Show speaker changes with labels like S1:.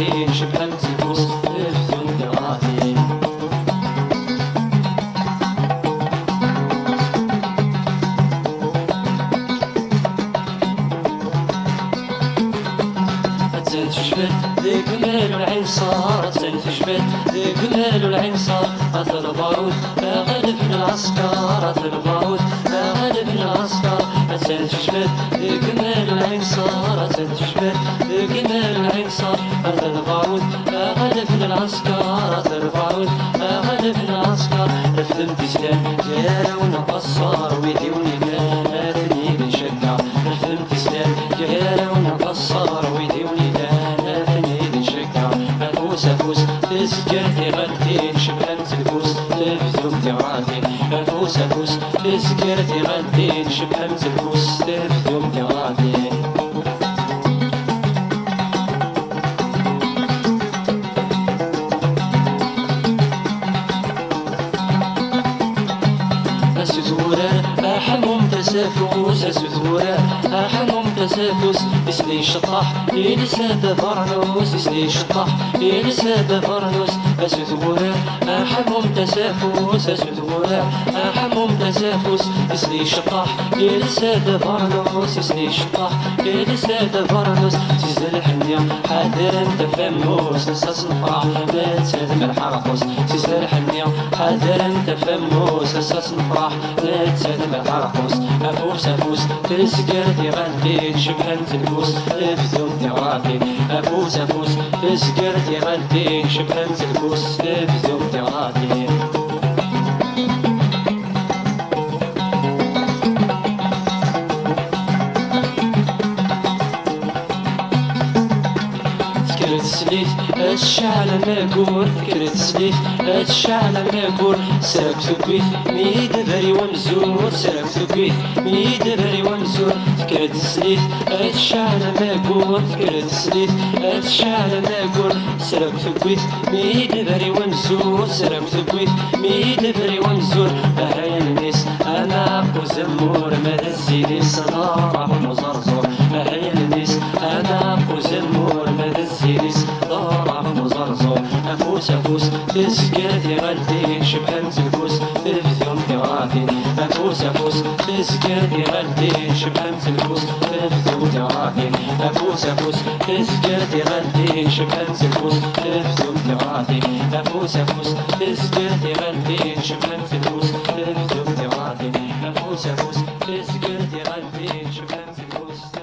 S1: غدين شبحنت الفوس تفثم تغادين تجبد ذيك مال العين صار تجبد ذيك مال العين صار أثر بارود غالب العسكر أثر بارود غالب العسكر. تجبد ذيك بارود غالب العسكر بارود غالب العسكر رفدم تسلم جارة ونقصر ويدي ونينا نادني بنشجع رفدم تسلم جارة ونقصر ويدي ونينا افوس افوس تسكرتي غدين شبهنت الفوس تبثم تغادين افوس افوس تسكرتي غدين شبهنت الفوس تبثم تسافوس أسدورة أحمم تسافوس إسلي شطح إلسا فرنوس إسلي شطح إلسا فرنوس أسدورة أحمم تسافوس أسدورة أحمم تسافوس إسلي شطح إلسا فرنوس إسلي شطح إلسا فرنوس تزل الحنية حاضر أنت فموس نساس نفرح لا تسلم الحرقوس تزل الحنية حاضر أنت فموس نساس نفرح لا تسلم الحرقوس أفوس أفوس تسكرتي غدين شبهنت الفوس افثم تغادي أفوس أفوس تسكرتي غدين شبهنت الفوس افثم تغادي سليت الشعل ماكور فكرت سليت الشعل ماكور سرقت بيت ميد بري ومزور سرقت بيت ميد بري ومزور فكرت سليت الشعل ماكور فكرت سليت الشعل ماكور سرقت بيت ميد بري ومزور سرقت بيت ميد بري ومزور أهل الناس أنا وزمور ماذا الزيني صدارة وزرزور أهل الناس أنا أفوس أفوس تسكرتي غدين شبهنت الفوس تفثم تغادين أفوس أفوس. تسكرتي غدين شبهنت الفوس تفثم تغادين أفوس أفوس. تسكرتي غدين شبهنت الفوس تفثم تغادين أفوس أفوس. تسكرتي غدين شبهنت الفوس تفثم تغادين أفوس أفوس. تسكرتي غدين شبهنت الفوس